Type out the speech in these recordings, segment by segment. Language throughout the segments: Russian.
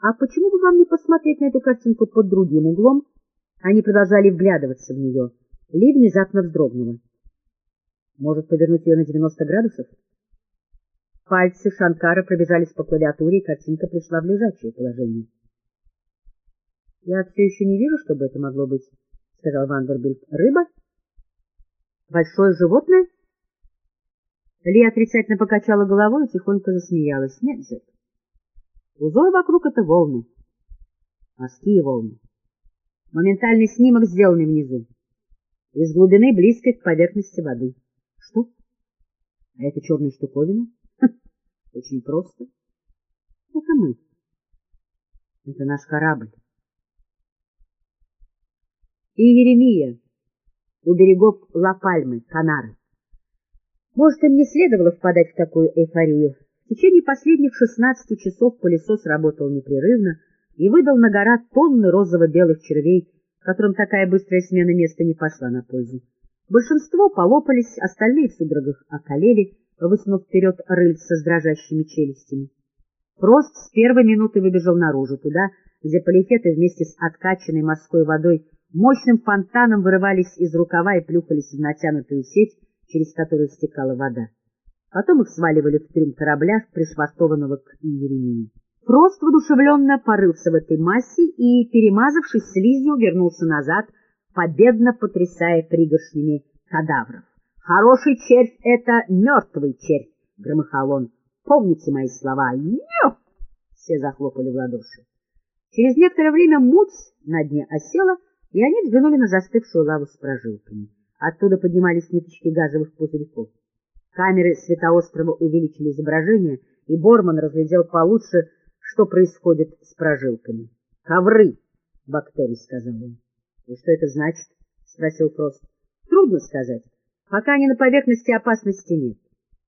А почему бы вам не посмотреть на эту картинку под другим углом? Они продолжали вглядываться в нее. Ли внезапно вздрогнула. Может, повернуть ее на 90 градусов? Пальцы Шанкара пробежались по клавиатуре, и картинка пришла в лежачее положение. — Я все еще не вижу, чтобы это могло быть, — сказал Вандербильд. — Рыба? Большое животное? Ли отрицательно покачала головой и тихонько засмеялась. — Нет, Джек. Узор вокруг — это волны. Морские волны. Моментальный снимок, сделанный внизу. Из глубины, близкой к поверхности воды. Что? А это черная штуковина? Очень просто. Это мы. Это наш корабль. И Еремия у берегов Ла-Пальмы, Канары. Может, им не следовало впадать в такую эйфорию. В течение последних 16 часов пылесос работал непрерывно и выдал на гора тонны розово-белых червей, которым такая быстрая смена места не пошла на пользу. Большинство полопались, остальные в судорогах околели, высунув вперед рыльца с дрожащими челюстями. Прост с первой минуты выбежал наружу, туда, где полифеты вместе с откачанной морской водой мощным фонтаном вырывались из рукава и плюхались в натянутую сеть, через которую стекала вода. Потом их сваливали в трюм корабля, пришвартованного к Иеремии. Прост воодушевленно порылся в этой массе и, перемазавшись слизью, вернулся назад, победно потрясая пригоршнями кадавров. Хороший червь — это мертвый червь, — громыхал он. Помните мои слова? Все захлопали в ладоши. Через некоторое время муть на дне осела, и они взглянули на застывшую лаву с прожилками. Оттуда поднимались ниточки газовых пузырьков. Камеры светоострова увеличили изображение, и Борман разглядел получше, что происходит с прожилками. — Ковры! — бактерий сказал он. — И что это значит? — спросил Фрост. — Трудно сказать. Пока они на поверхности, опасности нет.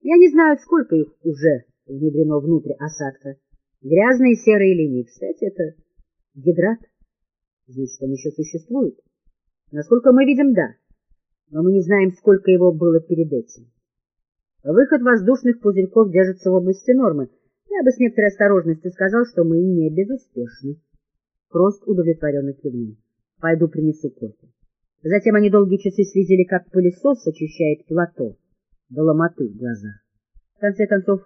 Я не знаю, сколько их уже внедрено внутрь осадка. Грязные серые линии. Кстати, это гидрат. Значит, он еще существует. Насколько мы видим, да. Но мы не знаем, сколько его было перед этим. Выход воздушных пузырьков держится в области нормы. Я бы с некоторой осторожностью сказал, что мы не безуспешны. Прост удовлетворенно кивнул. Пойду принесу кофе. Затем они долгие часы следили, как пылесос очищает плато до ломоты в глазах. В конце концов,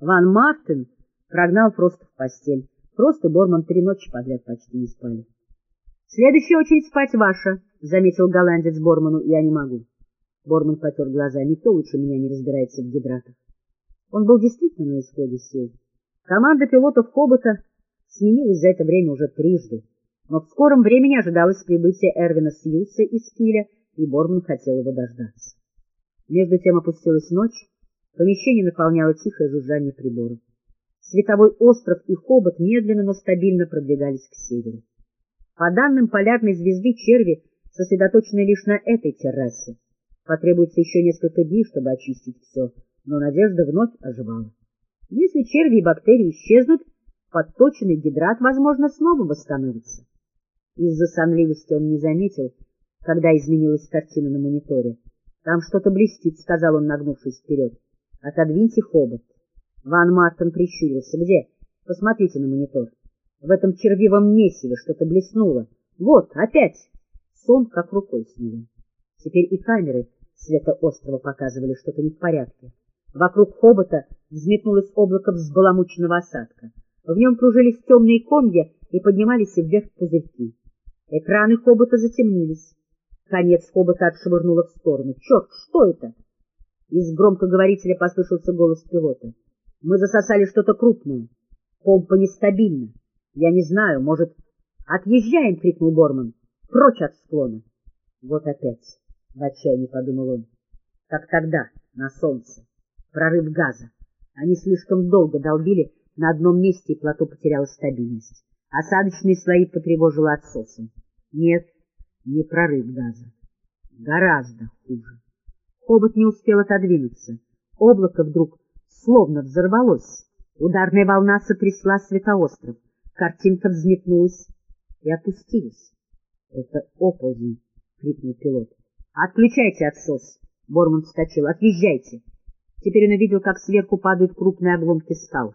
Ван Мартин прогнал Фроста в постель. Фрост и Борман три ночи подряд почти не спали. — Следующая очередь спать ваша, — заметил голландец Борману, — я не могу. Борман потер глаза. Никто лучше меня не разбирается в гидратах. Он был действительно на исходе сил. Команда пилотов Хобота сменилась за это время уже трижды но в скором времени ожидалось прибытие Эрвина Сьюса из Киля, и Борман хотел его дождаться. Между тем опустилась ночь, помещение наполняло тихое жужжание приборов. Световой остров и хобот медленно, но стабильно продвигались к северу. По данным полярной звезды, черви сосредоточены лишь на этой террасе. Потребуется еще несколько дней, чтобы очистить все, но надежда вновь оживала. Если черви и бактерии исчезнут, подточенный гидрат, возможно, снова восстановится. Из-за сонливости он не заметил, когда изменилась картина на мониторе. — Там что-то блестит, — сказал он, нагнувшись вперед. — Отодвиньте хобот. Ван Мартен прищурился. — Где? — Посмотрите на монитор. В этом червивом месиве что-то блеснуло. Вот, опять! Сон как рукой сняло. Теперь и камеры света острова показывали что-то не в порядке. Вокруг хобота взметнулось облако взбаламученного осадка. В нем кружились темные комья и поднимались вверх пузырьки. Экраны хобота затемнились. Конец хобота отшвырнуло в сторону. «Черт, что это?» Из громкоговорителя послышался голос пилота. «Мы засосали что-то крупное. Помпа нестабильна. Я не знаю, может...» «Отъезжаем!» — крикнул Борман. «Прочь от склона!» «Вот опять!» — в отчаянии подумал он. «Как тогда, на солнце. Прорыв газа. Они слишком долго долбили на одном месте, и плато потеряло стабильность. Осадочные слои потревожило отсосом. Нет, не прорыв газа. Гораздо хуже. Хобот не успел отодвинуться. Облако вдруг словно взорвалось. Ударная волна сотрясла светоостров. Картинка взметнулась и опустилась. — Это оползень! — крикнул пилот. — Отключайте отсос! Борман вскочил. — Отъезжайте! Теперь он увидел, как сверху падают крупные обломки скал.